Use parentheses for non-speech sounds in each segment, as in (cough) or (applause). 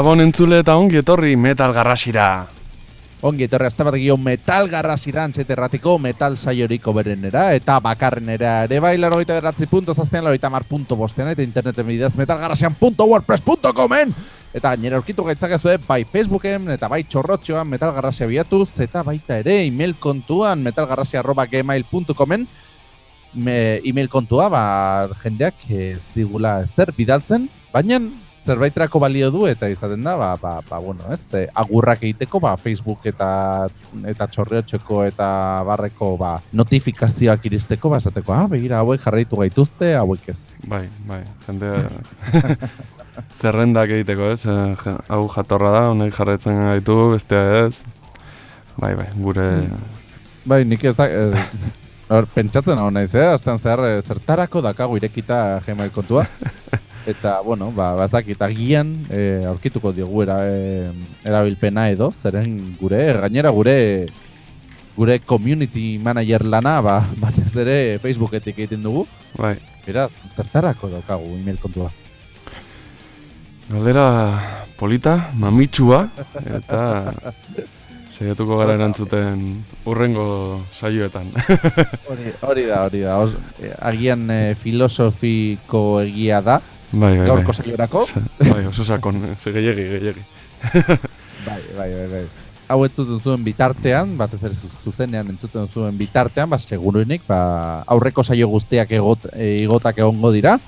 Gabon entzule eta ongi etorri metal garrasira. Ongi etorri azte bat egio metal garrasira antxeterratiko metal saioriko berenera eta bakarrenera ere bai laro gaita beratzi punto zazpian laro mar punto bostean eta interneten bidez metalgarrasian.wordpress.comen eta gainera aurkitu gaitzak ez bai Facebooken eta bai txorrotxoan metalgarrasia biatuz eta baita ere email kontuan metalgarrasia.gmail.comen email kontua ba jendeak ez digula ez bidaltzen baina zerbaiterako balio du eta izaten da, ba, ba, ba bueno, ez, agurrak egiteko, ba, Facebook eta eta txorriotxeko eta barreko ba, notifikazioak iristeko, ba, esateko, ah, begira, hauek jarraitu gaituzte, hauek ez. Bai, bai, jende (laughs) zerrendak egiteko, ez, e, hau jatorra da, honek jarraitzen gaitu, beste ez, bai, bai, gure... Bai, nik ez da, e, Hor, pentsatzen hau naiz, eh? Azten zer, zertarako dakago irekita gmail kontua. (laughs) Eta, bueno, ba, bazak, eta gian e, aurkituko diogu era, e, erabilpena edo, zeren gure, gainera gure gure community manager lana, ba, (laughs) batez ere Facebooketik egiten dugu. Bai. Beraz, zertarako daukagu email kontua. Galdera polita, mamitsua, eta (laughs) saiatuko gara erantzuten urrengo saioetan. hori, hori da, hori da. agian e, filosofiko egia da, Bai, bai, gaurko saiorako. Bai, oso sakon, ze gehiagi, gehiagi. (laughs) bai, bai, bai, bai. Hau entzuten zuen bitartean, bat ez zuzenean entzuten zuen bitartean, ba, seguruenik, ba, aurreko saio guztiak egot, e, igotak egongo dira.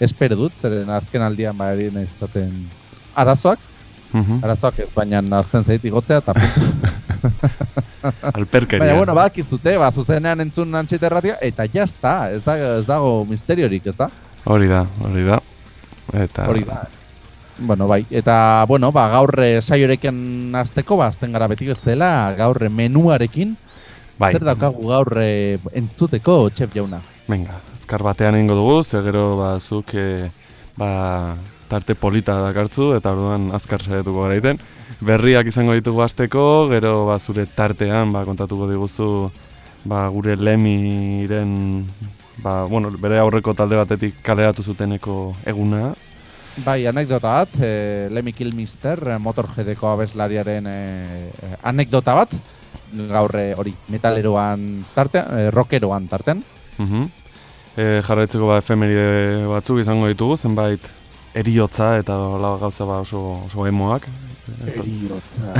Espero dut, zeren azken aldian ba, izaten arazoak. Uh Arazoak ez, baina azken zait igotzea, eta (laughs) Alperkeria. Baina, bueno, bakizute, ba, zuzenean entzun antxeterratia, eta jazta, ez, da, ez dago misteriorik, ez da? Hori da, hori da. Eta... Hori da. Bueno, bai, eta, bueno, ba, gaur eh, saiorekin azteko, ba, azten gara beti bezala, gaur menuarekin. Bai. Zer daukagu gaur eh, entzuteko, txep jauna? Venga, azkar batean ingo dugu, ze gero, ba, zuk, e, ba, tarte polita dakartzu, eta orduan azkar saietuko gara iten. Berriak izango ditugu azteko, gero, ba, zure tartean, ba, kontatuko diguzu, ba, gure lemiren ba, bueno, bere aurreko talde batetik kaleratu zuteneko eguna. Bai, anekdota bat, e, Lemmy Kilmister, eh, motorjedeko abeslariaren e, anekdota bat, gaur hori metaleroan tartean, e, rockeroan tartean. Uh -huh. e, jarraitzeko ba, efemeride batzuk izango ditugu, zenbait eriotza eta la gauza ba oso, oso emoak. Eriotza.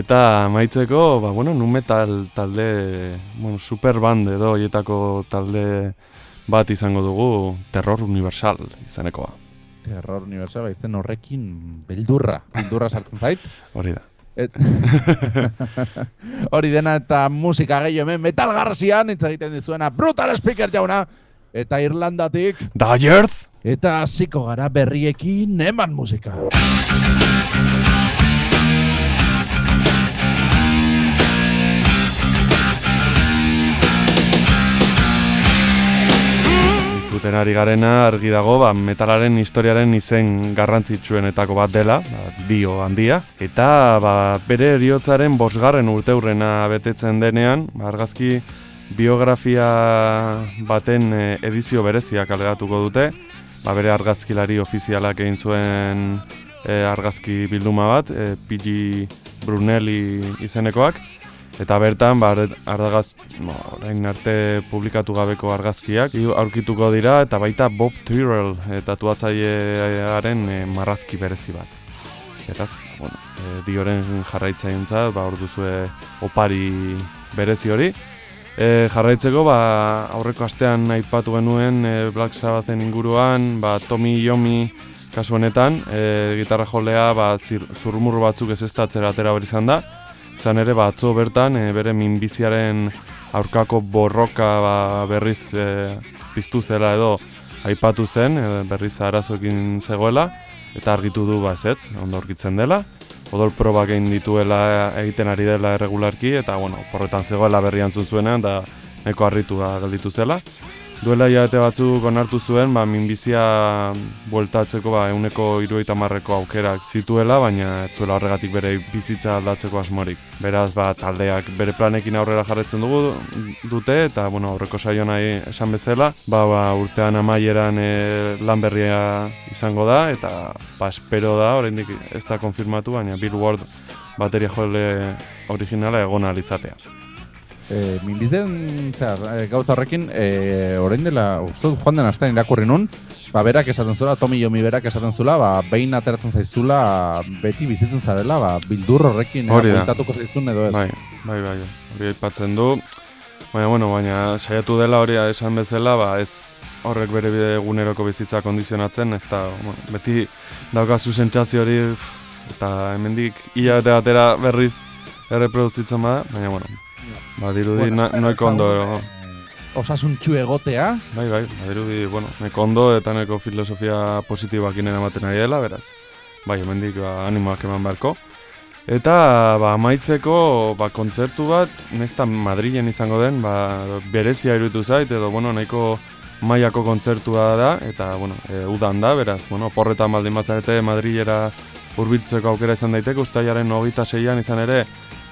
eta maitzeko, ba, bueno, nu metal talde, bueno, super band edo hietako talde bat izango dugu, Terror Universal izanekoa. Terror Universal, ba, izen horrekin beldurra, beldurra sartzen zait. (laughs) Hori da. (laughs) Hori dena eta musika gehiago hemen metal garzian, egiten dizuena Brutal Speaker jauna, eta Irlandatik... Da Jerth! Eta hasiko gara berriekin eman musika. Zuten ari garena argi dago ba, metalaren historiaren izen garrantzitsuenetako bat dela, ba, dio handia. Eta ba, bere eriotzaren bosgarren urteurrena betetzen denean, ba, argazki biografia baten e, edizio bereziak alegatuko dute. Ba, bere argazkilari ofizialak egin zuen e, argazki bilduma bat, e, Pigi Brunelli izenekoak. Eta bertan, ba, ardagaz, no, orain arte publikatu gabeko argazkiak aurkituko dira, eta baita Bob Tyrrell eta tuatzailearen e, marrazki berezi bat. Eta, bueno, e, dioren jarraitzaien zat, ba, orduzue opari berezi hori. E, jarraitzeko, ba, aurreko astean aipatu genuen e, Black Sabbathen inguruan, ba, Tommy Yomi kasu honetan, e, gitarra jolea, ba, zurmur batzuk ez ez atera berizan da, Zan ere batzo bertan e, bere minbiziaren aurkako borroka ba, berriz e, piztu zela edo aipatu zen, e, berriz arazoekin zegoela eta argitu du ba ezetz, ondo aurkitzen dela. Odol probak egin dituela egiten ari dela erregularki eta bueno, porretan zegoela berri antzun zuenean da neko harritu gelditu zela. Duela hilabete batzuk onartu zuen, ba, minbizia bueltatzeko ba, euneko iruita marreko aukerak zituela, baina ez zuela horregatik bere bizitza aldatzeko asmorik. Beraz, ba, taldeak bere planekin aurrera jarretzen dugu dute, eta bueno, aurreko saio nahi esan bezala, ba, ba, urtean amaieran e, lan berria izango da, eta ba, espero da, oraindik ez da konfirmatu, baina Billboard bateria jole originala egon alizatea. E, minbizen, zer, e, gauza horrekin, e, orain dela, uste joan den astean irakurri nun, ba, berak esaten zula, Tomi Jomi berak esaten zula, ba, behin ateratzen zaizula, beti bizitzen zarela, ba, bildur horrekin, bueltatuko zaizun edo ez. Bai, bai, bai, hori aipatzen du. Baina, bueno, baina saiatu dela hori esan bezala, ba, ez horrek bere eguneroko bizitza kondizionatzen, ez da, bueno, beti daukazu sentsazio hori, pff, eta hemendik hilabete batera berriz erreproduzitzen bada, baina, bueno, ba, dirudi Bueno, nahiko ondo, dezagun, eh, osasuntxu egotea, bai, bai, ba, dirudi, bueno, nahiko ondo eta nahiko filosofia positiboakin eramaten ari dela, beraz, bai, hemendik ba, animoak eman beharko. Eta ba, amaitzeko ba, kontzertu bat, nesta Madrilen izango den, ba, berezia iruditu zait, edo bueno, nahiko mailako kontzertua da, eta bueno, e, udan da, beraz, bueno, porretan baldin bazarete Madrilera hurbiltzeko aukera izan daiteke, ustaiaren hogeita seian izan ere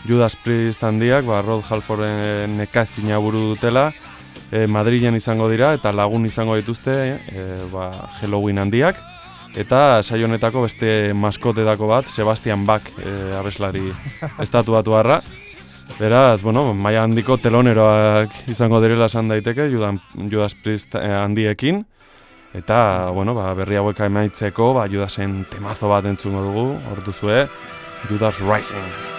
Judas Priest handiak, ba, Rod Halforden nekazina buru dutela, e, Madrilen izango dira, eta lagun izango dituzte, e, ba, Halloween handiak, Eta saio honetako beste maskotetako bat, Sebastian Bach e, abeslari (laughs) estatu batu harra. Beraz, bueno, maia handiko teloneroak izango direla esan daiteke, Judan, Judas Priest eh, handiekin. Eta, bueno, ba, berri hauek emaitzeko, ba, Judasen temazo bat entzungo dugu, hor duzue, Judas Rising.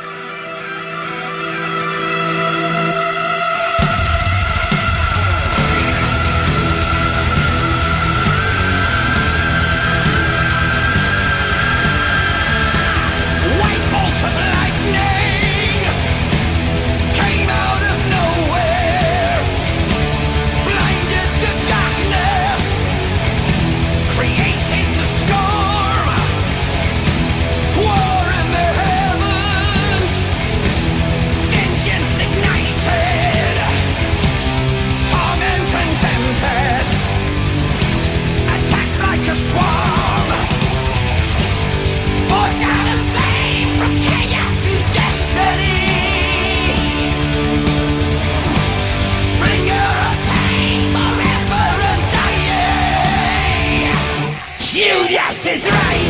Is rising.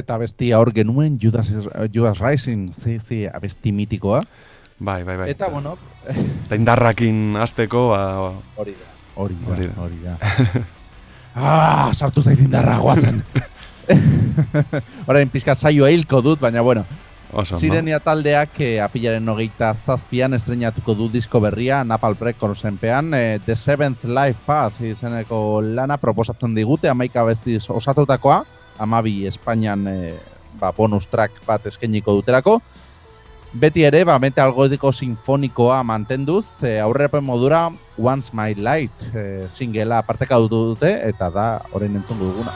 Eta bestia hor genuen Judas, Judas Rising, zi, zi, abesti mitikoa. Bai, bai, bai. Eta, bueno, (laughs) Eta indarrakin hasteko, ba, hori da. Hori da, Hori da. hori da. (laughs) ah, sartu zait indarra guazen. (laughs) Orain pizka saioa hilko dut, baina bueno, oso. Sirenia taldeak eh, apilaren hogeita zazpian estrenatuko du disko berria Napalm Recordsenpean eh, The Seventh Life Path izeneko lana proposatzen digute amaika bestiz osatutakoa amabi Espainian eh, ba, bonus track bat eskainiko duterako Beti ere, ba, metal gotiko sinfonikoa mantenduz, e, aurrepen modura Once My Light e, singela parteka dute eta da orain entzungo duguna.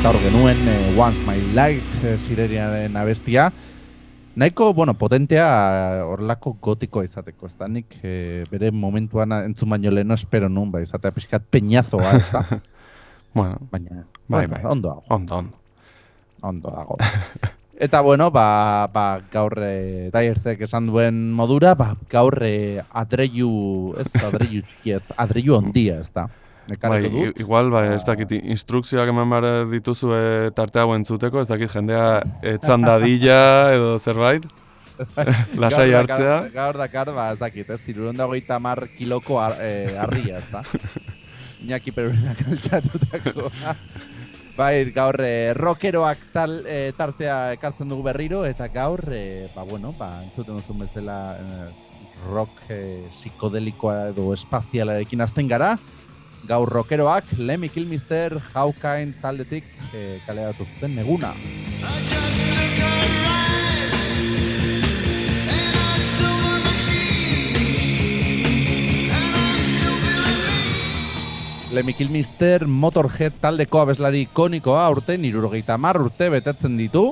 Eta hor genuen eh, Once My Light eh, zireriaren abestia. Nahiko, bueno, potentea eh, horrelako gotikoa izateko, ez da, nik eh, bere momentuan entzun baino leheno espero nun, ba, izatea pixkat peñazoa, ez da, (laughs) Bueno, baina, Bai, bueno, bai. ondo dago, ondo, ondo. ondo dago. (laughs) Eta bueno, ba, ba gaur e, esan duen modura, ba, gaur e, adreiu, ez adreiu txiki ez, adreiu ondia, ez da. Bai, dut. igual, bai, ez Ba- dakit, instrukzioak eman behar dituzu e, tarte hau entzuteko, ez dakit jendea etzan dadila edo zerbait, (laughs) lasai hartzea. Gaur dakar, ba, ez dakit, ez, zirurun dago mar kiloko ar, e, arria, ez da. (laughs) Iñaki perurenak altxatutako. (laughs) bai, gaur e, rockeroak tal, e, tartea ekartzen dugu berriro, eta gaur, e, ba, bueno, ba, entzuten duzun bezala e, rock e, psikodelikoa edo espazialarekin hasten gara. Gaur rockeroak, Lemmy Kilmister, Hawkine taldetik e, kaleratu zuten neguna. Lemmy Kilmister Motorhead taldeko abeslari ikonikoa urten irurogeita mar urte betetzen ditu.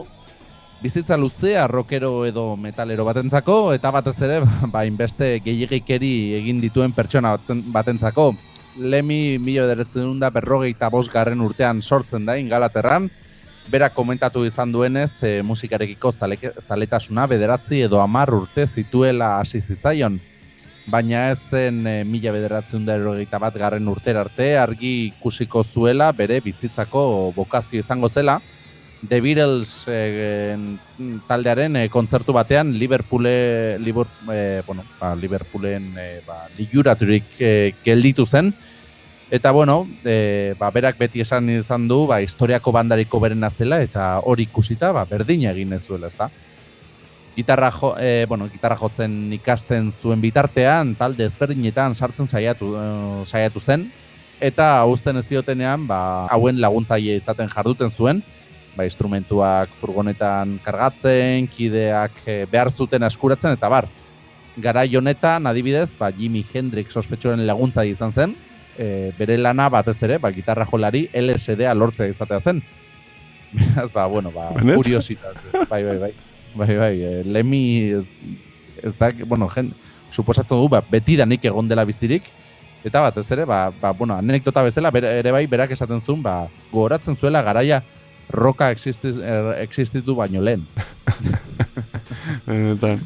Bizitza luzea rockero edo metalero batentzako, eta batez ere, (laughs) ba, inbeste gehiagikeri egin dituen pertsona baten- batentzako. Lemmy mila bederetzen da berrogeita bost garren urtean sortzen da ingalaterran, berak komentatu izan duenez e, musikarekiko zaletasuna bederatzi edo amar urte zituela hasi zitzaion baina ez zen e, mila bederatzen da erogeita bat garren urtera arte argi ikusiko zuela bere bizitzako bokazio izango zela. The Beatles e, en- taldearen e, kontzertu batean Liverpoole, Libur, e, bueno, ba, Liverpoolen e, ba, liguraturik e, gelditu zen. Eta bueno, e, ba, berak beti esan izan du, ba, historiako bandariko berena zela eta hori ikusita ba, berdina egin ez zuela, ezta? gitarra, jo, e, bueno, gitarra jotzen ikasten zuen bitartean, talde ezberdinetan sartzen saiatu, saiatu zen, eta uzten ez ziotenean, ba, hauen laguntzaile izaten jarduten zuen, ba, instrumentuak furgonetan kargatzen, kideak eh, behar zuten askuratzen, eta bar, garai honetan, adibidez, ba, Jimi Hendrix ospetsuaren laguntzaile izan zen, e, bere lana batez ere, ba, gitarra jolari LSD-a lortzea izatea zen. (laughs) Beraz, ba, bueno, ba, kuriositate. Bai, bai, bai. Bai, bai, e, Lemmy ez, ez da, bueno, jen, suposatzen dugu, ba, beti danik egon dela bizirik, eta batez ere, ba, ba, bueno, anekdota bezala, bere, ere bai, berak esaten zuen, ba, gogoratzen zuela garaia roka existiz, er, existitu baino lehen. (laughs) Benetan,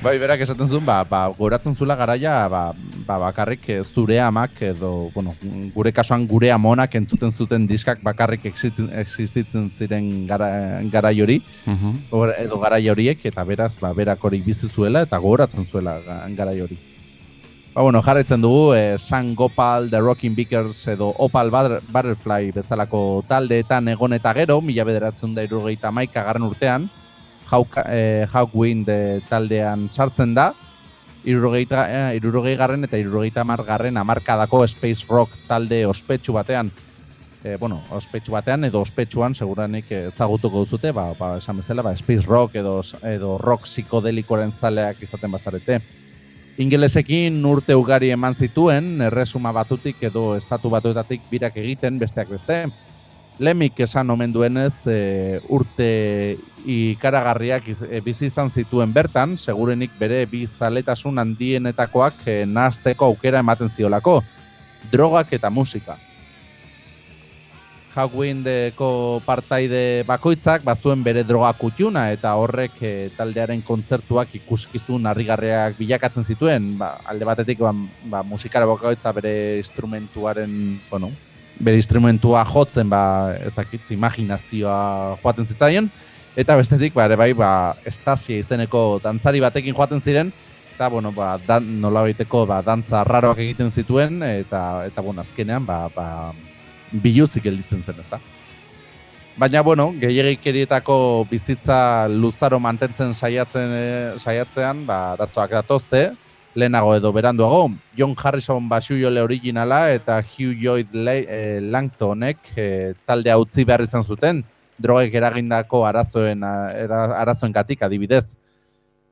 Bai, berak esaten zuen, ba, ba, gogoratzen zuela garaia, ba, ba, bakarrik eh, zure amak edo, bueno, gure kasuan gure amonak entzuten zuten diskak bakarrik existi- existitzen ziren gara, garai hori, mhm. Hor- edo garai horiek, eta beraz, ba, berak hori bizi zuela eta gogoratzen zuela ga- garai hori. Ba, bueno, jarraitzen dugu, eh, San Gopal, The Rocking Beakers edo Opal Butter- Butterfly bezalako taldeetan egon eta gero, mila bederatzen da irurogeita maika garren urtean, Hawk, eh, Hawkwind eh, taldean sartzen da, irurogeita, eh, irurogei garren eta irurogeita mar garren amarkadako Space Rock talde ospetsu batean, e, bueno, ospetsu batean edo ospetsuan seguranik ezagutuko duzute, ba, ba, esan bezala, ba, space rock edo, edo rock psikodelikoren zaleak izaten bazarete. Ingelesekin urte ugari eman zituen, erresuma batutik edo estatu batuetatik birak egiten besteak beste. Lemik esan omen duenez e, urte ikaragarriak iz, e, bizi izan zituen bertan, segurenik bere bi zaletasun handienetakoak e, nahazteko aukera ematen ziolako, drogak eta musika. Hawkindeko partaide bakoitzak bazuen bere droga kutxuna eta horrek eh, taldearen kontzertuak ikuskizun harrigarriak bilakatzen zituen. Ba, alde batetik ba, ba, musikara bakoitza bere instrumentuaren, bueno, bere instrumentua jotzen, ba, ez dakit, imaginazioa joaten zitzaien, eta bestetik, ba, ere bai, ba, estasia izeneko dantzari batekin joaten ziren, eta, bueno, ba, dan, nola baiteko, ba, dantza raroak egiten zituen, eta, eta bueno, azkenean, ba, ba, biluzik gelditzen zen, ezta? Baina, bueno, gehiagikerietako bizitza luzaro mantentzen saiatzen, eh, saiatzean, ba, arazoak datozte, lehenago edo beranduago, John Harrison basuiole originala eta Hugh Lloyd Le eh, Langtonek eh, taldea utzi behar izan zuten, drogek eragindako arazoen, era, arazoen gatik adibidez.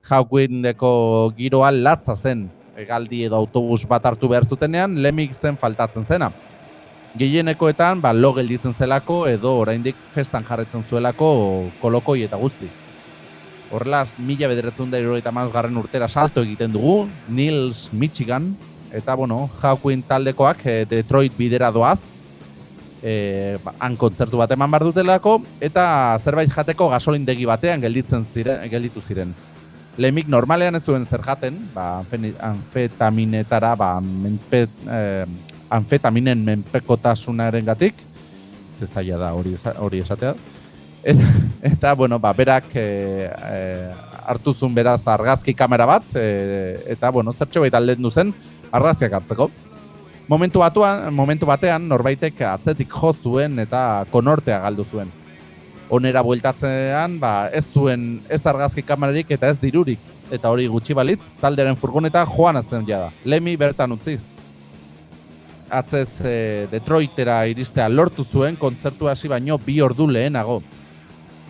Hawkindeko giroa latza zen, egaldi edo autobus bat hartu behar zutenean, lemik zen faltatzen zena. Gehienekoetan, ba, lo gelditzen zelako edo oraindik festan jarretzen zuelako kolokoi eta guzti. Horrelaz, mila bederetzen da irurogeita garren urtera salto egiten dugu, Nils Michigan, eta, bueno, Hawkwind taldekoak eh, Detroit bidera doaz, e, ba, han kontzertu bat eman bar dutelako, eta zerbait jateko gasolindegi batean gelditzen ziren, gelditu ziren. Lemik normalean ez duen zer jaten, ba, anfetaminetara, ba, menpe, eh, anfetaminen menpekotasunaren gatik, zaila da hori, hori esatea, eta, eta bueno, ba, berak e, e, hartu zuen beraz argazki kamera bat, e, eta, bueno, zertxo baita alden zen argazkiak hartzeko. Momentu, batuan, momentu batean norbaitek atzetik jo zuen eta konortea galdu zuen. Onera bueltatzean, ba, ez zuen ez argazki kamerarik eta ez dirurik. Eta hori gutxi balitz, talderen furgoneta joan zen jada. Lemi bertan utziz. Atzez e, Detroitera iristea lortu zuen kontzertu hasi baino bi ordu lehenago.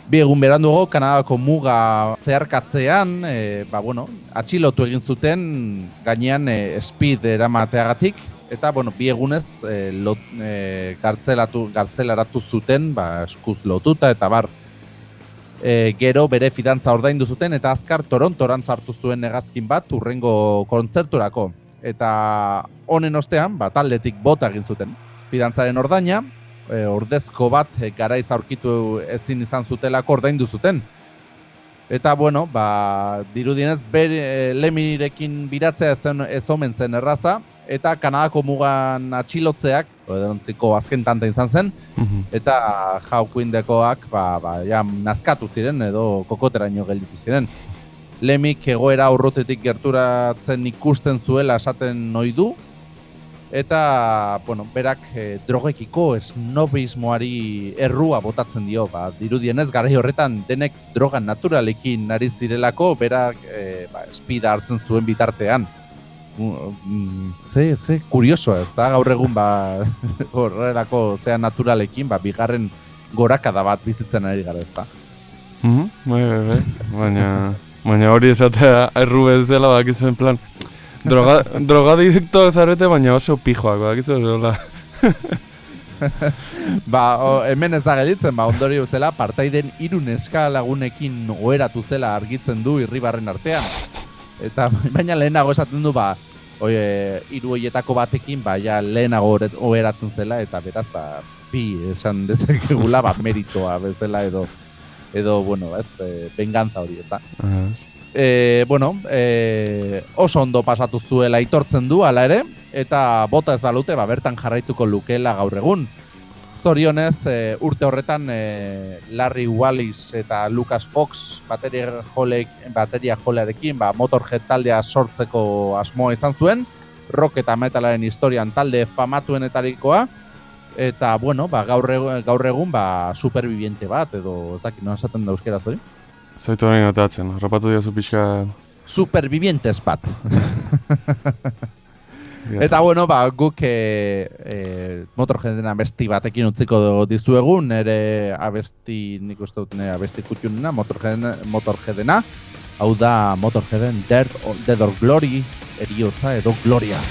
Bi egun berandugo Kanadako muga zeharkatzean, e, ba, bueno, atxilotu egin zuten gainean e, speed eramateagatik, eta bueno, bi egunez e, lot, e, gartzelatu, gartzelaratu zuten, ba, eskuz lotuta eta bar. E, gero bere fidantza ordaindu zuten eta azkar Torontoran sartu zuen negazkin bat urrengo kontzerturako. Eta honen ostean, ba, taldetik bota egin zuten. Fidantzaren ordaina, e, ordezko bat e, garaiz aurkitu ezin izan zutelako ordaindu zuten. Eta, bueno, ba, dirudienez, ber, e, lemirekin biratzea zen, ez omen zen erraza, eta Kanadako mugan atxilotzeak, edontziko azken tanta izan zen, Mhm. eta jaukuindekoak ba, ba, ja, nazkatu ziren edo kokoteraino gelditu ziren. Lemik egoera urrutetik gerturatzen ikusten zuela esaten ohi du, eta, bueno, berak e, drogekiko esnobismoari errua botatzen dio, ba, dirudienez garai horretan denek droga naturalekin ari zirelako, berak e, ba, espida hartzen zuen bitartean. Mm, Ze, ze, kuriosoa ez da, gaur egun ba, (laughs) horrelako zea naturalekin, ba, bigarren gorakada bat bizitzen ari gara ez da. Mhm, bai, bai, bai. Baina, baina hori esatea erru bezala bakizuen plan. Droga, drogadiktoak zarete, baina oso pijoak, bakizu hola. (laughs) Ba, o, hemen ez da gelditzen, ba, ondorio zela, partaiden hiru neska lagunekin oheratu zela argitzen du irribarren artean. Eta (laughs) baina lehenago esaten du, ba, oie, hiru horietako batekin, ba, ja lehenago oheratzen zela, eta beraz, ba, pi esan dezakegula, ba, meritoa bezala edo, edo, bueno, ez, e, venganza hori, ez da. E, bueno, e, oso ondo pasatu zuela aitortzen du, hala ere, eta bota ez balute, ba, bertan jarraituko lukeela gaur egun. Zorionez, e, urte horretan e, Larry Wallis eta Lucas Fox bateria, jolek, bateria jolearekin ba, Motorhead taldea sortzeko asmoa izan zuen, rock eta metalaren historian talde famatuenetarikoa, eta bueno, ba, gaur, egun, gaur egun ba, superviviente bat, edo ez dakit, no esaten da euskeraz hori? Zaitu hori notatzen, rapatu diazu pixka... Supervivientes bat. (laughs) Eta bueno, ba, guk e, e, motorjeden abesti batekin utziko dizuegu, nire abesti, nik uste dut abesti kutxunena, motorjeden, motorjedena, hau da motorjeden Dead or, Dead or Glory, eriotza edo Gloria.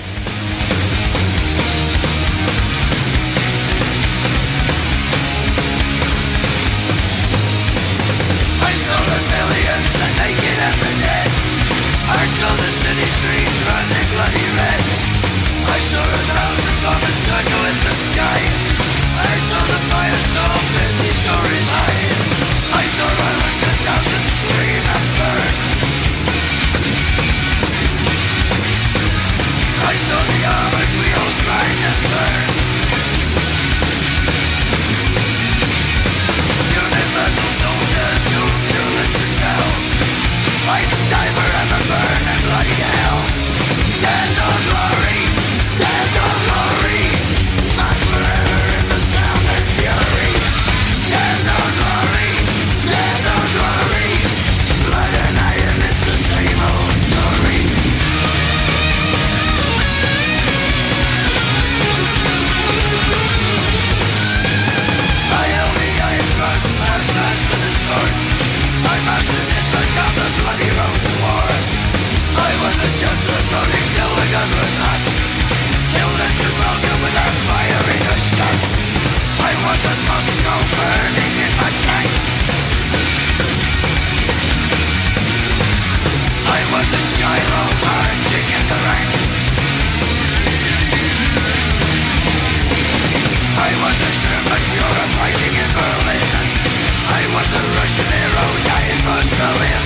Was a Russian hero dying for Stalin.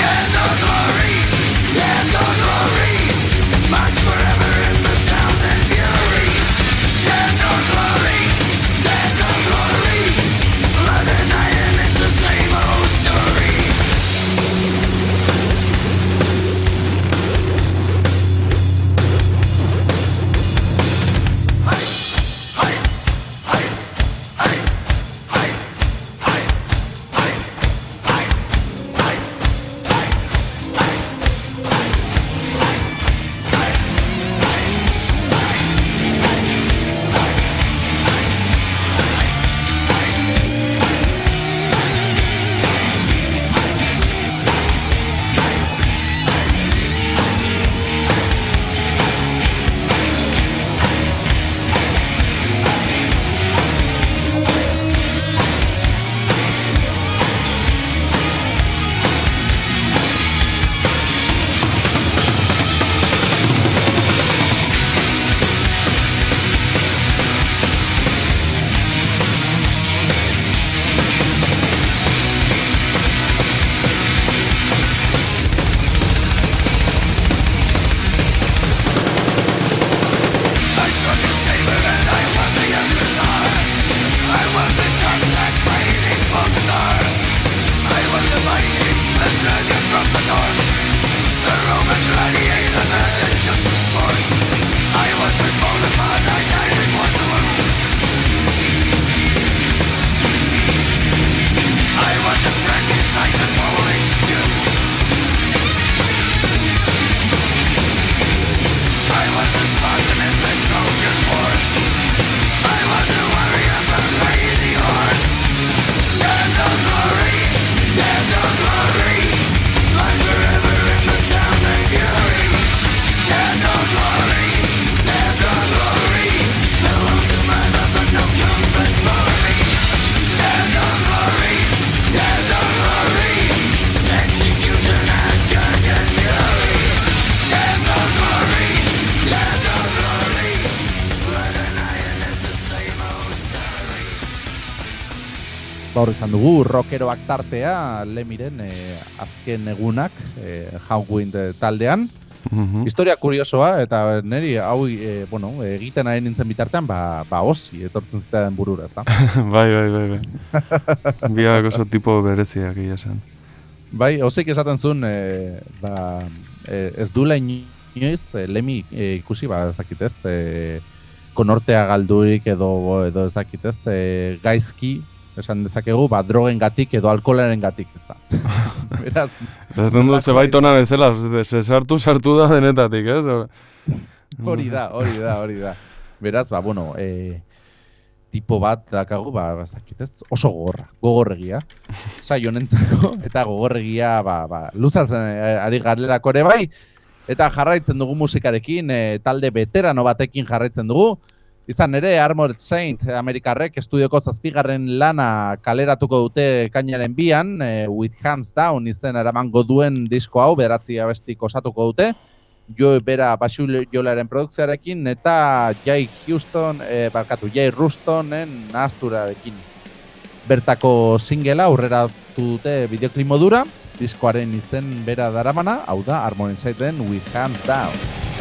Dead or glory, Hor izan dugu, rockeroak tartea, lemiren eh, azken egunak, eh, Hawkwind eh, taldean. Mhm. Historia kuriosoa, eta niri hau, eh, bueno, egiten ari nintzen bitartean, ba, ba osi, etortzen zitean burura, ezta? (laughs) bai, bai, bai, bai. Biak oso tipo bereziak egia esan. bai, osik esaten zuen, eh, ba, eh, ez duela inoiz, eh, lemi eh, ikusi, ba, ez dakitez, eh, konortea galdurik edo, edo ez dakitez, eh, gaizki, esan dezakegu, ba, drogen gatik edo alkoholaren gatik, ez da. (laughs) Beraz, Eta ez dut zebait ona bezala, sartu sartu da denetatik, ez? Hori da, hori da, hori da. Beraz, ba, bueno, e, tipo bat dakagu, ba, ez dakit ez, oso gogorra, gogorregia. (laughs) Saio honentzako, eta gogorregia, ba, ba, luzatzen eh, ari garelako ere bai, eta jarraitzen dugu musikarekin, e, talde veterano batekin jarraitzen dugu, Izan ere, Armored Saint Amerikarrek estudioko zazpigarren lana kaleratuko dute kainaren bian, e, With Hands Down izen eramango duen disko hau, beratzi abestik osatuko dute, Jo Bera Basiulolaren produkzioarekin eta Jai Houston, e, barkatu, Jai Rustonen nahazturarekin. Bertako singela aurrera dute videoklip modura, diskoaren izen bera daramana, hau da Armored Sainten With Hands Down.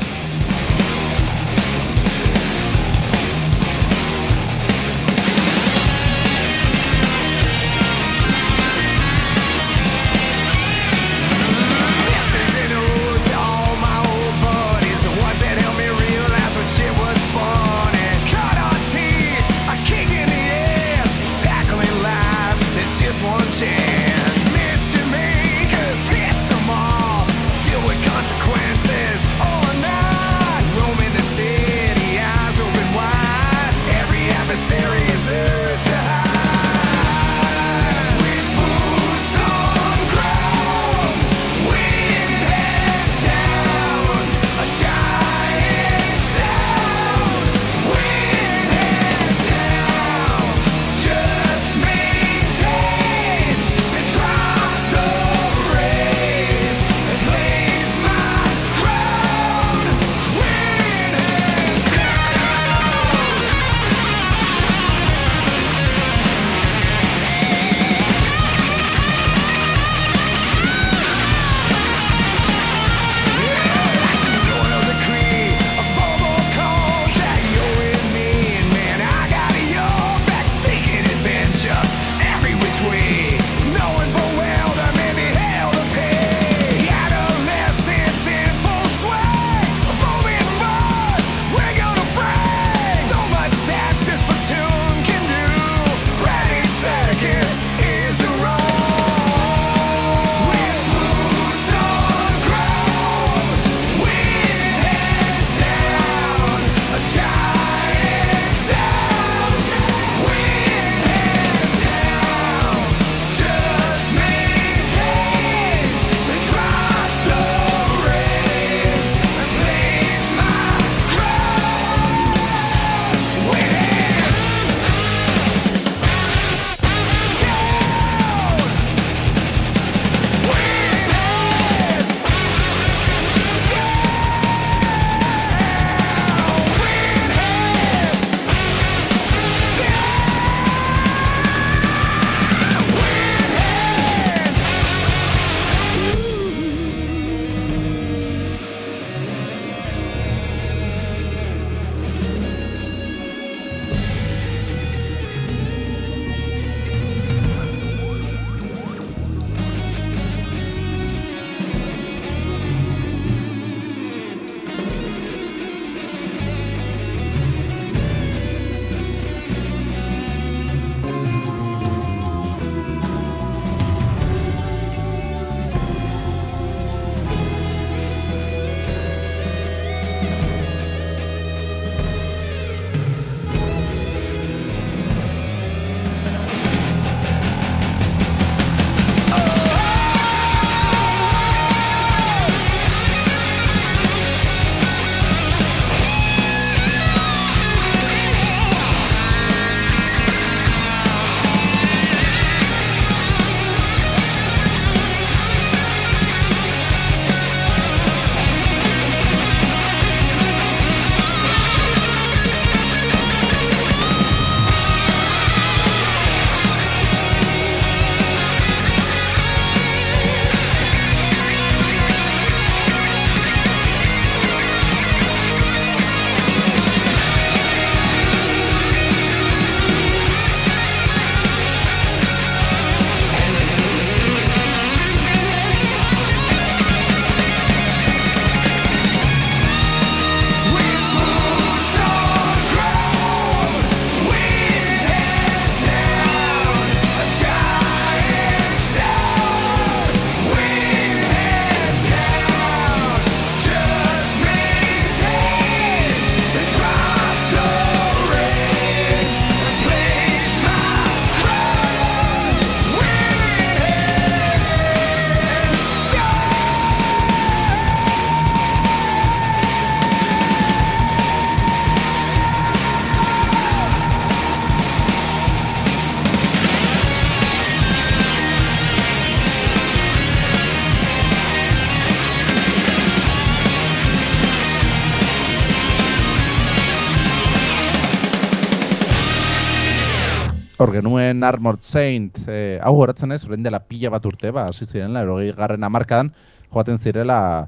Genuen Armored Saint, eh, hau horatzen ez, orain dela pila bat urte, ba, hasi ziren, erogei garren amarkadan, joaten zirela,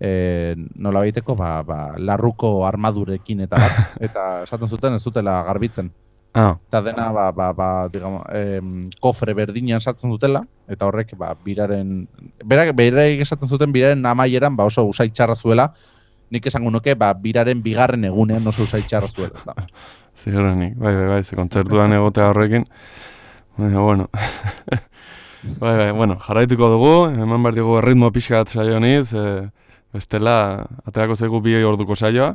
eh, nola baiteko, ba, ba, larruko armadurekin eta bat, (laughs) eta esaten zuten ez dutela garbitzen. Ah, Eta dena, ba, ba, ba, digamos, em, kofre berdinean sartzen dutela, eta horrek, ba, biraren, berak, berak esaten zuten biraren amaieran, ba, oso usai txarra zuela, nik esango nuke, ba, biraren bigarren egunean oso usai txarra zuela, ez da. (laughs) ziurrenik, bai, bai, bai, ze kontzertuan egotea horrekin. Baina, bueno. (laughs) bai, bai, bueno, jarraituko dugu, eman behar dugu erritmo pixka bat saio honiz, e, bestela, aterako zaigu bi orduko saioa.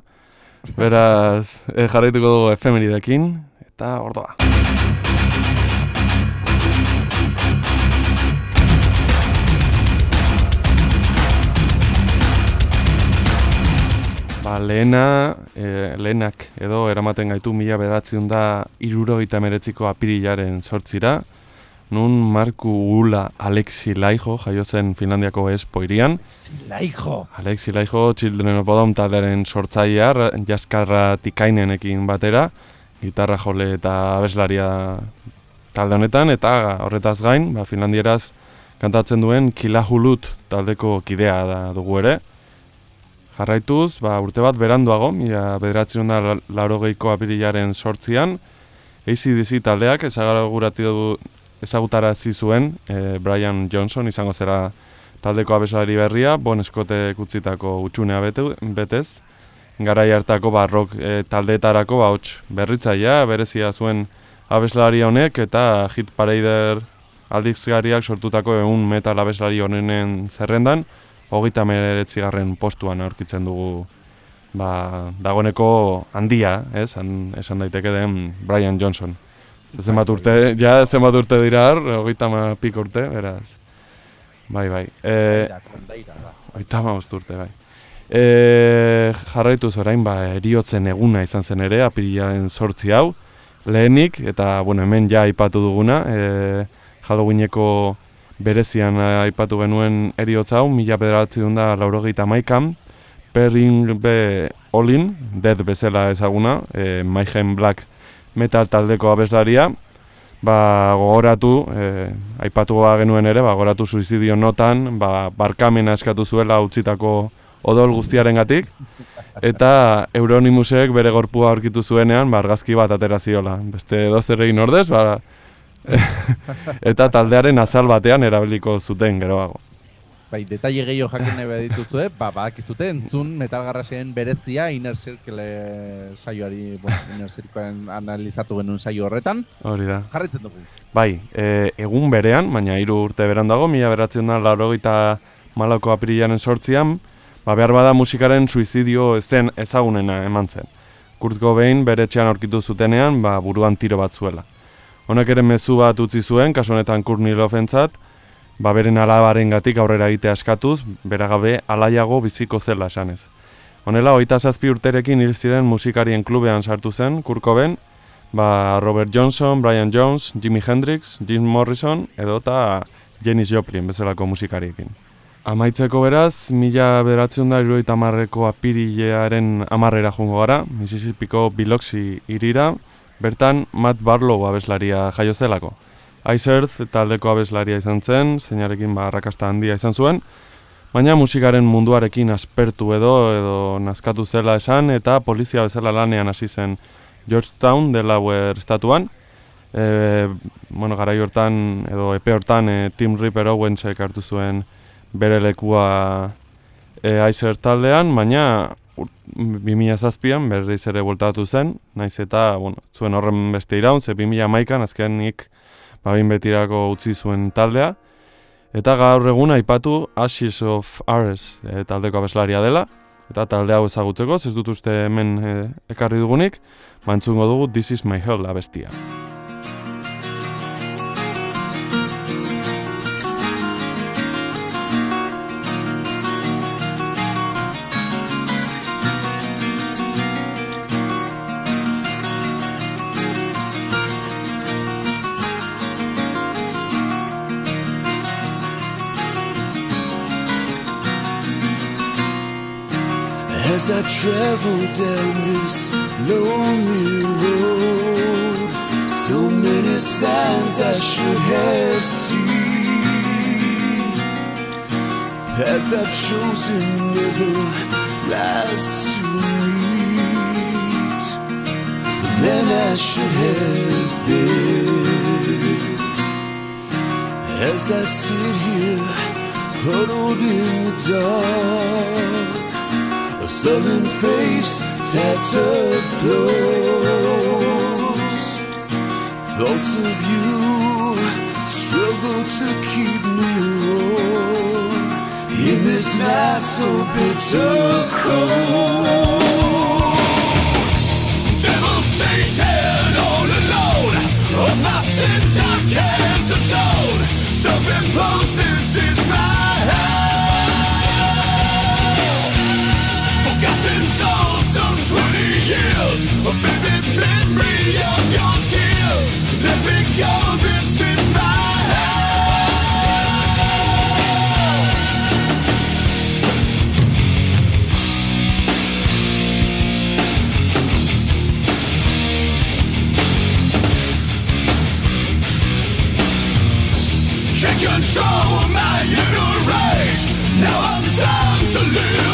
Beraz, e, jarraituko dugu efemeridekin, eta ordoa. Ba, lehena, e, lehenak edo eramaten gaitu mila bederatzen da irurogeita meretziko apirilaren sortzira, nun Marku Ula Alexi Laiho jaio zen Finlandiako Espo irian. Zilaijo! Alexi Laiho Children of Bodom taldearen sortzailea, ra- jaskarra tikainenekin batera, gitarra jole eta abeslaria talde honetan, eta horretaz gain, ba, finlandieraz kantatzen duen Kilahulut taldeko kidea da dugu ere. Jarraituz, ba, urte bat beranduago, mila bederatzen da la- laurogeiko apirilaren sortzian, ACDC taldeak ezaguratu ezagutarazi zuen eh, Brian Johnson izango zera taldeko abeslari berria, Bon Scottek utzitako utxunea bete, betez. Garai hartako ba, rock eh, taldeetarako ba, hots berritzailea, berezia zuen abeslari honek eta Hit Parader aldizgariak sortutako egun metal abeslari honenen zerrendan, hogeita meretzigarren postuan aurkitzen dugu ba, dagoneko handia, ez, Han, esan daiteke den Brian Johnson. Zenbat urte, ja zenbat urte dira hor, hogeita ma piko urte, beraz. Bai, bai. E. Oita hamabost urte, bai. E, jarraituz orain, ba, eriotzen eguna izan zen ere, apirilaren sortzi hau, lehenik, eta, bueno, hemen ja aipatu duguna, e, Halloweeneko berezian eh, aipatu genuen eriotza hau, mila bederatzen da laurogeita maikan, Perrin be Olin, Dead bezala ezaguna, e, Mayhem Black metal taldeko abeslaria, ba, gogoratu, e, aipatu genuen ere, ba, gogoratu suizidio notan, ba, barkamena eskatu zuela utzitako odol guztiarengatik. Eta Euronimusek bere gorpua aurkitu zuenean, ba, argazki bat atera ziola. Beste dozer egin ordez, ba, (laughs) eta taldearen azal batean erabiliko zuten geroago. Bai, detaile gehiago jakin nahi badituzue, ba, badakizute entzun metalgarrasien berezia Inner Circle saioari, bueno, Inner Circleen analizatu genuen saio horretan, Hori da. jarraitzen dugu. Bai, e, egun berean, baina hiru urte berandago, mila beratzen da laurogeita malauko apirilaren sortzian, ba, behar bada musikaren suizidio zen ezagunena eman zen. Kurt Cobain bere etxean aurkitu zutenean, ba, buruan tiro bat zuela. Honek ere mezu bat utzi zuen, kasu honetan Kurt Nilofentzat, ba, beren alabaren gatik aurrera egitea eskatuz, beragabe alaiago biziko zela esanez. Honela, hogeita zazpi urterekin hil ziren musikarien klubean sartu zen, Kurt Cobain, ba, Robert Johnson, Brian Jones, Jimi Hendrix, Jim Morrison edo eta Janis Joplin bezalako musikariekin. Amaitzeko beraz, mila bederatzen da irurogeita hamarreko apirilearen amarrera jungo gara, Mississippiko Biloxi irira, bertan Matt Barlow abeslaria jaio zelako. Ice Earth taldeko abeslaria izan zen, zeinarekin ba, arrakasta handia izan zuen, baina musikaren munduarekin aspertu edo edo nazkatu zela esan eta polizia bezala lanean hasi zen Georgetown, Delaware estatuan. E, bueno, garai hortan edo epe hortan e, Tim Ripper Owensek hartu zuen bere lekua e, Icer taldean, baina 2007an berriz ere voltatu zen, naiz eta bueno, zuen horren beste iraun, ze 2011an azkenik ba, behin betirako utzi zuen taldea. Eta gaur egun aipatu Ashes of Ares e, taldeko abeslaria dela, eta talde hau ezagutzeko, ez dut uste hemen e, ekarri dugunik, mantzungo dugu This is my hell abestia. As I travel down this lonely road, So many signs I should have seen. As I've chosen never last to meet the man I should have been. As I sit here, huddled in the dark, sullen face tattered close. Thoughts of you struggle to keep me warm in this night so bitter cold. Devil stated all alone of my sins I can't atone. Self-imposed, this is my hell. A vivid memory of your tears. Let me go, this is my. Can't control my inner rage. Now I'm down to live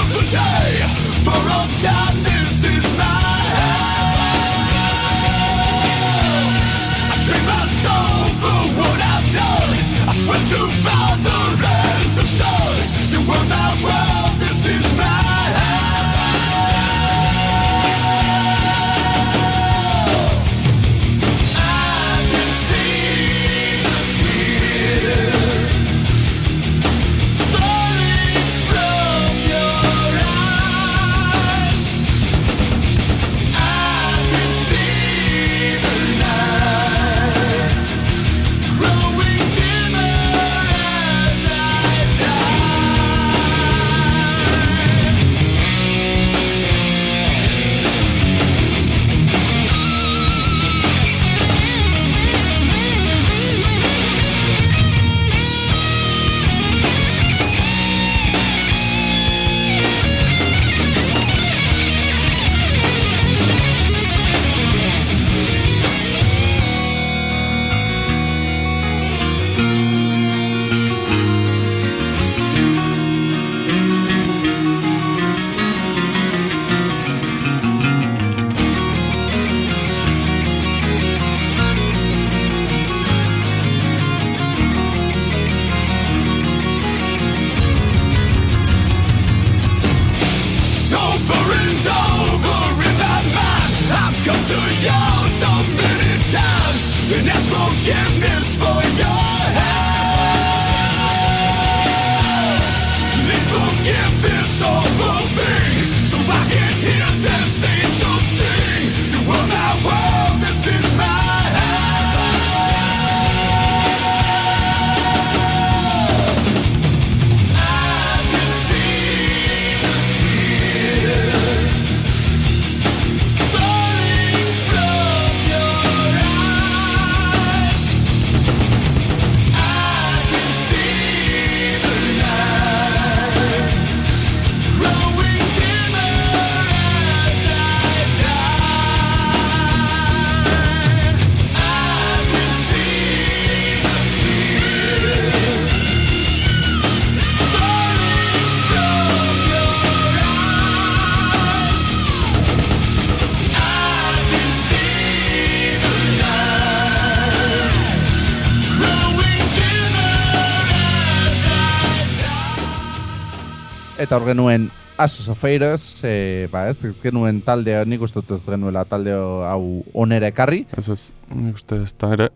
Eta hor genuen Asos of Eiros, e, ba ez, ez genuen taldea, nik uste dut ez genuela talde hau onera ekarri. Ez ez, nik uste ez da ere.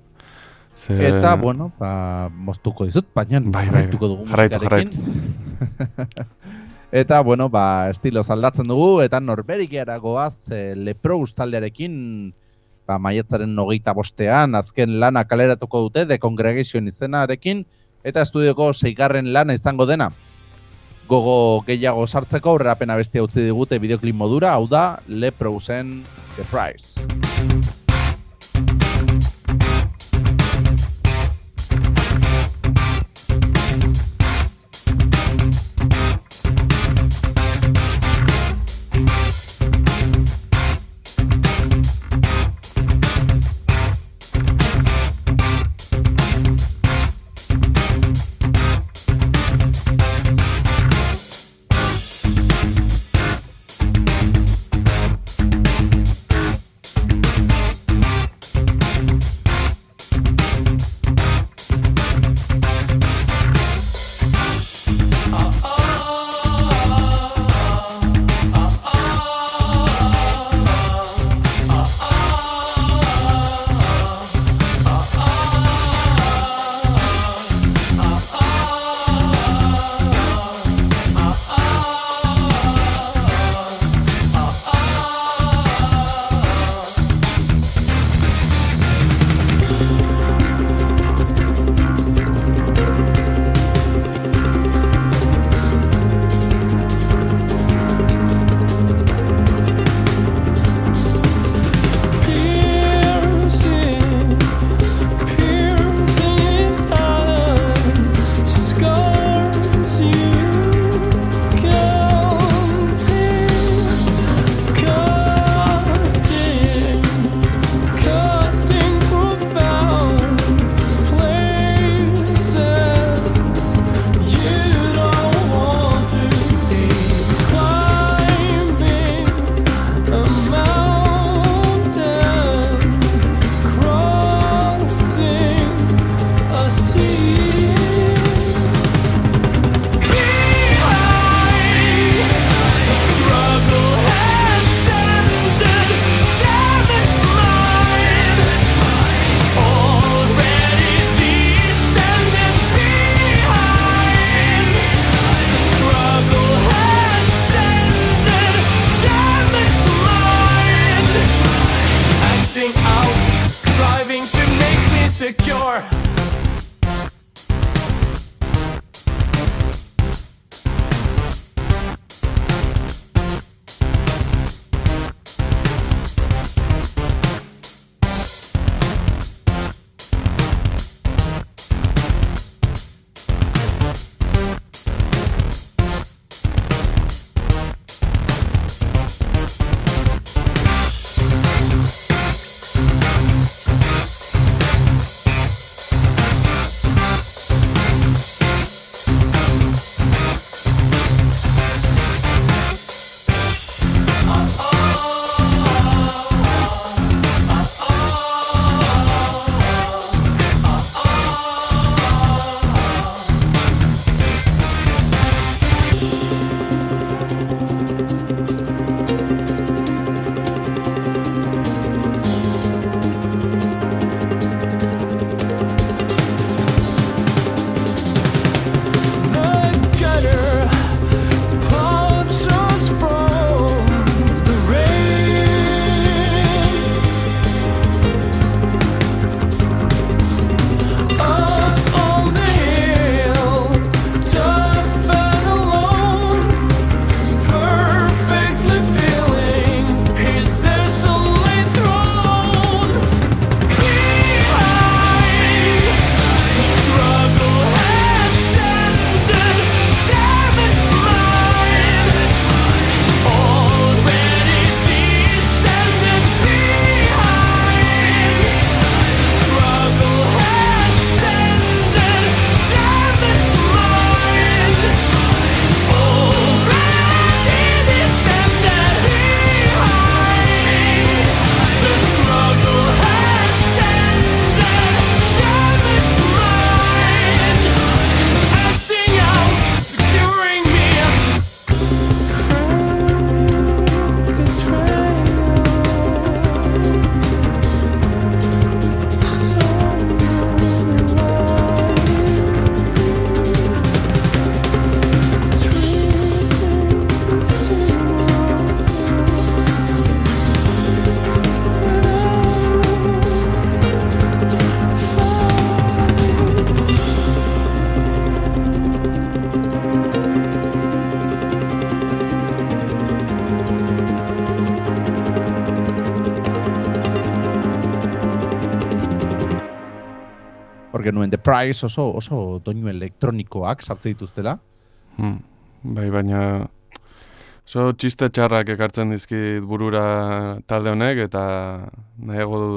Ze... Eta, bueno, ba, moztuko dizut, baina Bai, bai, jarraituko dugu jarraitu, musikarekin. (laughs) eta, bueno, ba, estilo aldatzen dugu, eta norberik goaz e, Leprous taldearekin, ba, maiatzaren hogeita bostean, azken lana kaleratuko dute, The Congregation izenarekin, eta estudioko seigarren lana izango dena. Gogo gehiago sartzeko, aurrerapena bestia utzi digute bideoklip modura, hau da, Leprousen The Price. The Price oso, oso doinu elektronikoak sartze dituztela. Hmm. Bai, baina oso txiste txarrak ekartzen dizkit burura talde honek eta nahiago du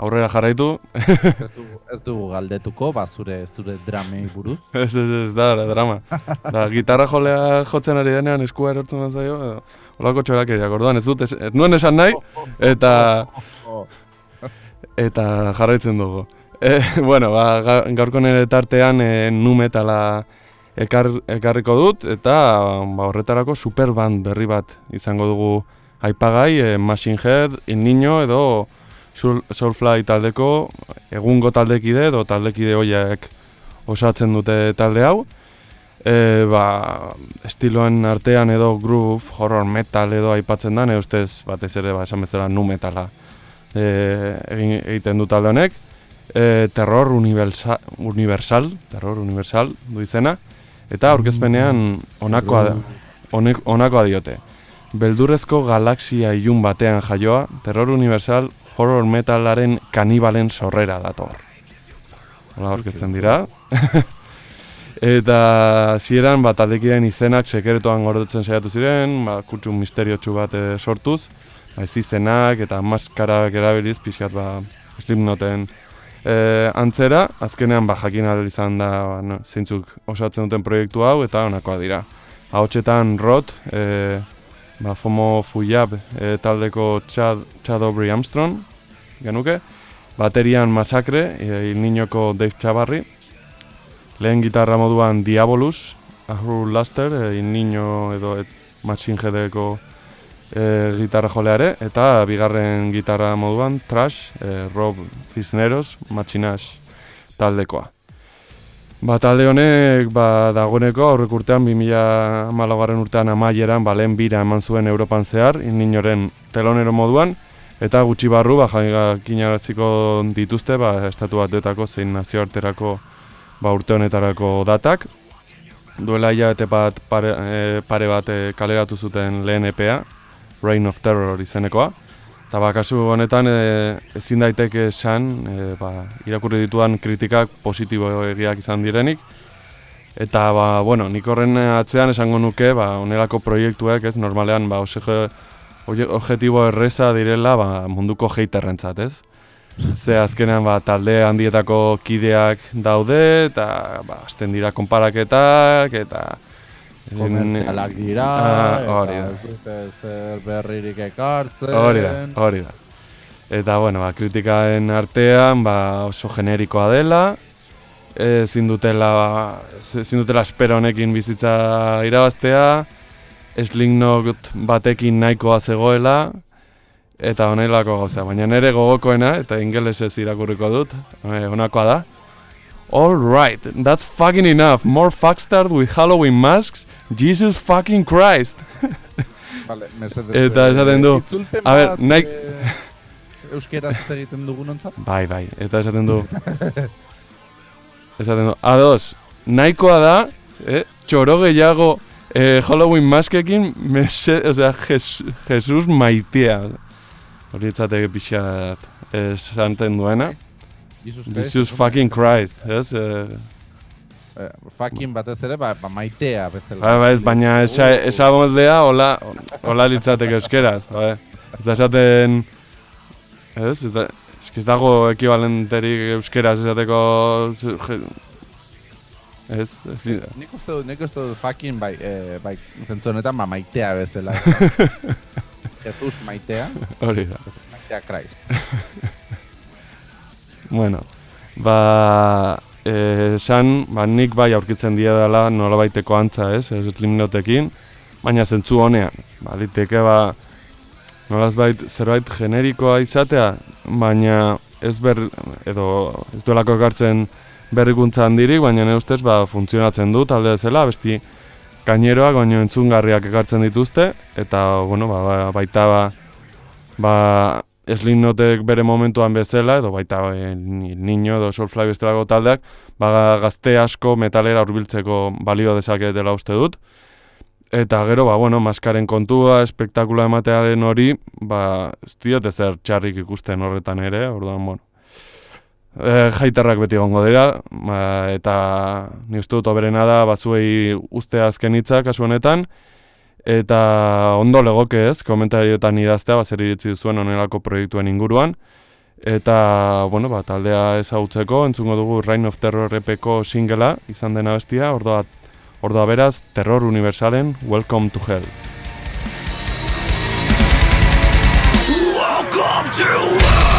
aurrera jarraitu. ez, dugu, ez dugu galdetuko, ba, zure, zure dramei buruz. (laughs) ez, ez, ez da, da, drama. da, gitarra jolea jotzen ari denean eskua erortzen bat zaio, edo, olako txorakeriak, orduan ez dut, ez, ez nuen esan nahi, (laughs) eta Oh, eta jarraitzen dugu. E, (laughs) bueno, ba, ga- gaurko nire tartean e, nu metala ekar, ekarriko dut, eta ba, horretarako superband berri bat izango dugu aipagai, e, Machine Head, In Niño edo Soul- Soulfly taldeko egungo taldekide edo taldekide hoiek osatzen dute talde hau. E, ba, estiloen artean edo groove, horror metal edo aipatzen da, nire ustez batez ere ba, esan bezala nu metala e, egin, egiten du talde honek. E, terror universal, universal, terror universal du izena, eta aurkezpenean onakoa, da- honek, onakoa diote. Beldurrezko galaxia ilun batean jaioa, terror universal horror metalaren kanibalen sorrera dator. Hola aurkezten dira. (laughs) Eta zieran bat aldekideen izenak sekeretoan gordetzen saiatu ziren, ba, kutsu misteriotsu bat e, sortuz, ba, ez izenak eta maskarak erabiliz pixkat ba, Slipknoten e, antzera, azkenean ba, jakin izan da ba, no, zeintzuk osatzen duten proiektu hau eta honakoa dira. Ahotsetan Rot, e, ba, Fomo Fuyab e, taldeko Chad, Chad Aubrey Armstrong, genuke, baterian Masakre, e, Il Niñoko Dave Chabarri, lehen gitarra moduan Diabolus, Ahru Laster, e, Il Niño edo et, Machine Headeko e, gitarra joleare, eta bigarren gitarra moduan Trash, e, Rob Cisneros, Machinash taldekoa. Ba, talde honek, ba, dagoeneko aurrek urtean, 2008 garren urtean amaieran, ba, lehen bira eman zuen Europan zehar, inninoren telonero moduan, Eta gutxi barru, ba, jakinaraziko dituzte, ba, estatu batetako zein nazioarterako ba, urte honetarako datak. Duela hilabete bat pare, e, pare bat kaleratu zuten lehen EPA, Reign of Terror izenekoa. Eta ba, kasu honetan e, ezin daiteke esan, e, ba, irakurri dituan kritikak positibo egiak izan direnik. Eta ba, bueno, nik horren atzean esango nuke, ba, onelako proiektuek, ez, normalean, ba, osege, objetibo erreza direla, ba, munduko heiterrentzat, ez? Ze azkenean ba, talde handietako kideak daude, eta ba, azten dira konparaketak, eta... Komertzialak dira, Ah, hori eta da. zer berririk ekartzen. Hori da, hori da. Eta, bueno, ba, kritikaen artean ba, oso generikoa dela, ezin dutela, ezin dutela espero honekin bizitza irabaztea, Slingnote batekin nahikoa zegoela, eta honelako gauza. Baina nire gogokoena, eta ingelesez irakurriko dut, eh, honakoa da. All right, that's fucking enough. More fuckstars with Halloween masks. Jesus fucking Christ. Vale, mesedez, Eta eh, esaten du, itzulpen a ber, eh, Euskaraz hitz egiten dugunontzat? Bai, bai, eta esaten du Esaten du, ados, nahikoa da eh, Txoro gehiago eh, Halloween maskekin mese, o sea, jes, Jesus maitea Hori etzateke pixat esanten duena Jesus, Jesus fucking Christ, ez? Eh, Eh, fucking batez ere, ba, ba maitea bezala. bai, bai, baina esa, Uh, esa moldea hola, hola litzateke euskeraz, bai. Ez da esaten, ez? Ez que ez dago ekibalenterik euskeraz esateko, ez, ez, Nik uste dut, nik uste dut fucking bai, eh, bai, zentzu honetan, ba, maitea bezala. (laughs) Jesus maitea, hori da. maitea Christ. (laughs) Bueno, ba, esan, ba, nik bai aurkitzen dira dela nolabaiteko antza, ez, limnotekin, baina zentzu honean. Ba, liteke, ba, nolazbait zerbait generikoa izatea, baina ez ber, edo ez duelako ekartzen berrikuntza handirik, baina ne ustez, ba, funtzionatzen du talde zela, besti gaineroak, baino entzungarriak ekartzen dituzte, eta, bueno, ba, ba, baita, ba, ba, Slipknotek bere momentuan bezala, edo baita e, Niño edo Soulfly bestelako taldeak, ba, gazte asko metalera hurbiltzeko balio dezaketela uste dut. Eta gero, ba, bueno, maskaren kontua, espektakula ematearen hori, ba, ez diote zer txarrik ikusten horretan ere, orduan, bueno. E, jaitarrak beti egongo dira, ba, eta ni uste dut oberena da batzuei uste azken hitzak kasu honetan, eta ondo legoke ez, komentarioetan idaztea, ba, zer iritzi duzuen onelako proiektuen inguruan, eta, bueno, ba, taldea ezagutzeko, entzungo dugu Reign of Terror epeko singela, izan dena bestia, ordoa, ordoa beraz, Terror Universalen, Welcome to Hell. Welcome to I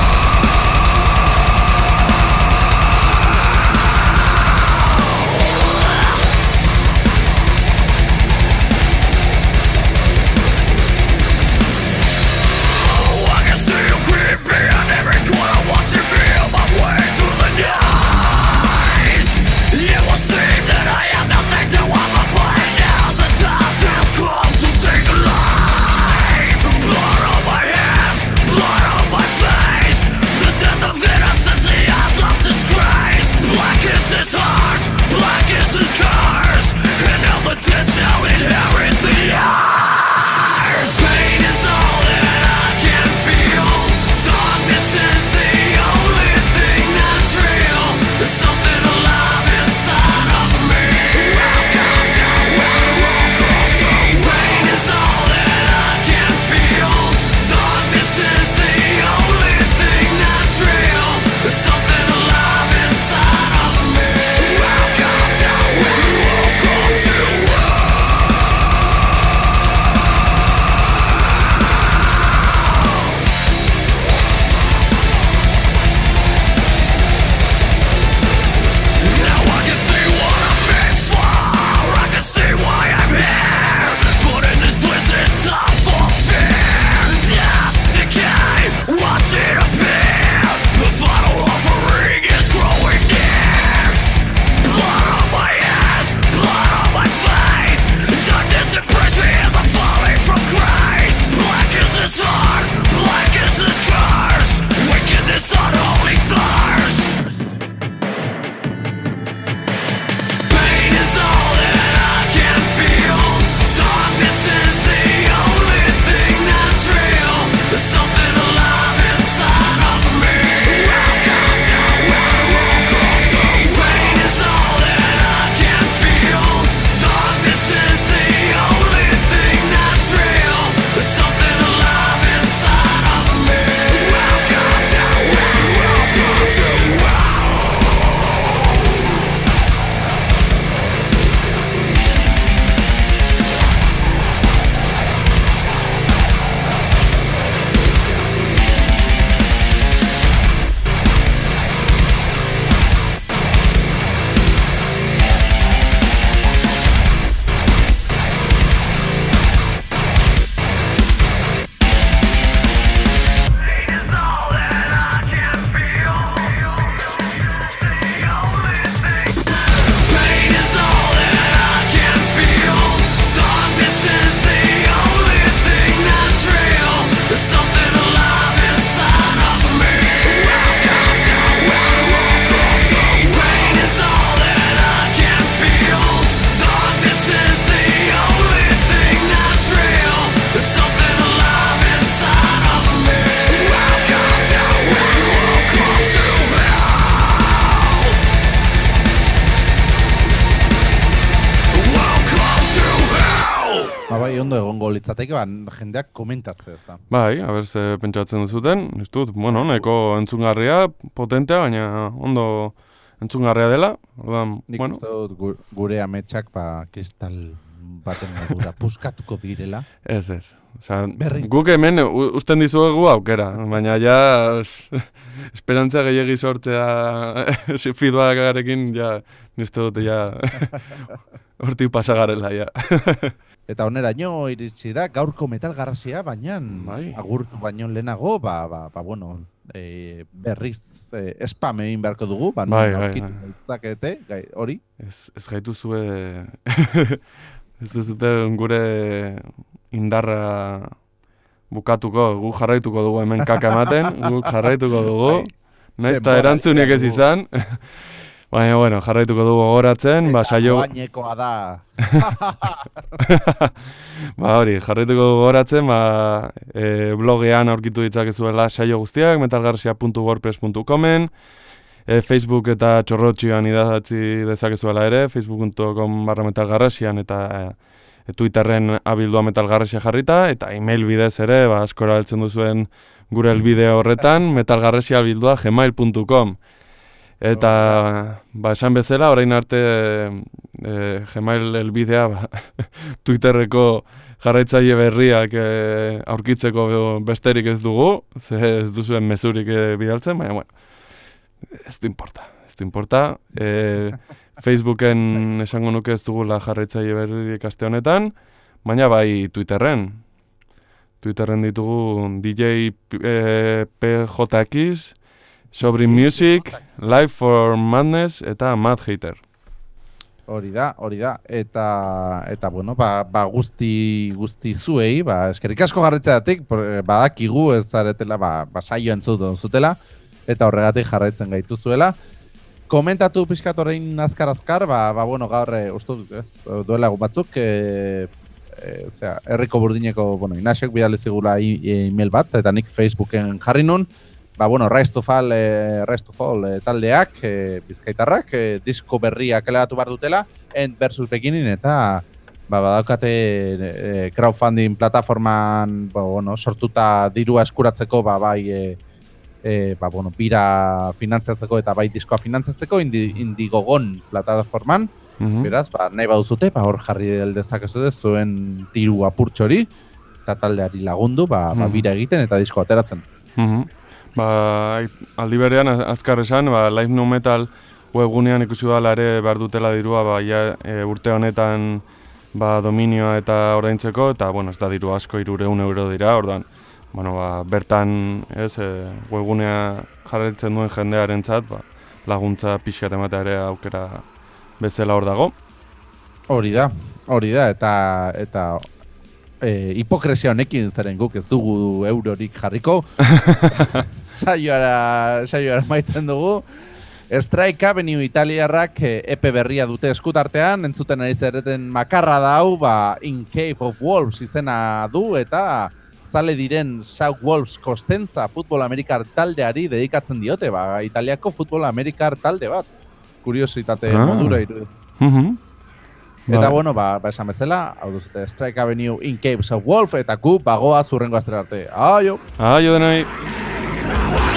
litzateke, ba, jendeak komentatzea, ez da. Bai, haber ze pentsatzen duzuten, ez dut, bueno, nahiko entzungarria, potentea, baina ondo entzungarria dela. Orduan, Nik bueno, dut gu- gure ametsak ba, kristal baten modura puskatuko direla. ez ez. Berriz. guk hemen usten dizuegu aukera, baina ja es- (laughs) esperantza gehiagi sortzea (laughs) feedbackarekin ja nizte dut ja (laughs) hortik pasagarela ja. Eta oneraino iritsi da gaurko metal garrasia, baina Bai. agurtu baino lehenago, ba, ba, ba bueno, e, berriz e, spam egin beharko dugu, ba, Bai, bai, bai. gai, hori. Ez, ez gaituzue (laughs) ez duzute gure indarra bukatuko, gu jarraituko dugu hemen kaka ematen, gu jarraituko dugu, nahiz eta erantzunik ez izan, baina bueno, jarraituko dugu gogoratzen, ba saio, Doainekoa da. (laughs) ba hori, jarraituko dugu gogoratzen, ba e, blogean aurkitu ditzakezuela saio guztiak, metalgarcia.wordpress.comen, e, Facebook eta txorrotxioan idatzi dezakezuela ere, facebook.com barra metalgarrasian eta e, Twitterren abildua metalgarrasia jarrita, eta email bidez ere, ba, askora heltzen duzuen gure elbide horretan, metalgarrasia abildua gmail.com. Eta, ba, esan bezala, orain arte e, Gmail elbidea, ba, (laughs) Twitterreko jarraitzaile berriak e, aurkitzeko besterik ez dugu, ze ez duzuen mezurik e, bidaltzen, baina, bueno, ez du importa, ez du importa. E, (laughs) Facebooken esango nuke ez dugula jarraitzaile berririk aste honetan, baina bai Twitterren. Twitterren ditugu DJ eh, PJX, Sobri Music, Life for Madness eta Mad Hater. Hori da, hori da. Eta, eta bueno, ba, ba guzti, guzti zuei, ba, eskerrik asko jarraitzeatik, por- badakigu ez zaretela, ba, ba saio entzuten zutela, eta horregatik jarraitzen gaituzuela. Komentatu pixkat horrein azkar-azkar, ba, ba, bueno, gaur, e, uste dut, ez, duela egun batzuk, e, e, zera, herriko burdineko, bueno, inasek bidali zigula e- email bat, eta nik Facebooken jarri nun, ba, bueno, Rise to Fall, e, Rise to Fall e, taldeak, e, bizkaitarrak, e, disko berria kaleratu behar dutela, End versus Beginning, eta ba, badaukate e, crowdfunding plataforman ba, bueno, sortuta dirua eskuratzeko, ba, bai, e, e, ba, bueno, bira finantzatzeko eta bai diskoa finantzatzeko indi, Indigogon plataforman, Mhm. beraz, ba, nahi baduzute, ba, hor jarri dezakezu zuen diru apurtxo hori, eta taldeari lagundu, ba, ba, Mhm. bira egiten eta disko ateratzen. Mhm. Ba, aldi berean az- azkar esan, ba, Live No Metal webgunean ikusi dela ere behar dutela dirua ba, ja, e, urte honetan ba, dominioa eta ordaintzeko, eta bueno, ez da diru asko irureun euro dira, ordan bueno, ba, bertan ez, e, webgunea jarraitzen duen jendearentzat ba, laguntza pixkat ematea ere aukera bezala hor dago. Hori da, hori da, eta eta e, hipokresia honekin zeren guk ez dugu eurorik jarriko. (laughs) saioara, saioara maitzen dugu. Strike Avenue Italiarrak eh, epe berria dute eskutartean, entzuten ari zereten makarra da hau, ba, In Cave of Wolves izena du, eta zale diren South Wolves Kostenza futbol amerikar taldeari dedikatzen diote, ba, Italiako futbol amerikar talde bat. Kuriositate Ah. modura iru. Mhm. Eta Ba, bueno, ba, ba esan bezala, hau duzute Strike Avenue In Caves of Wolf, eta gu bagoa zurrengo astera arte. Aio! Aio denoi! Power!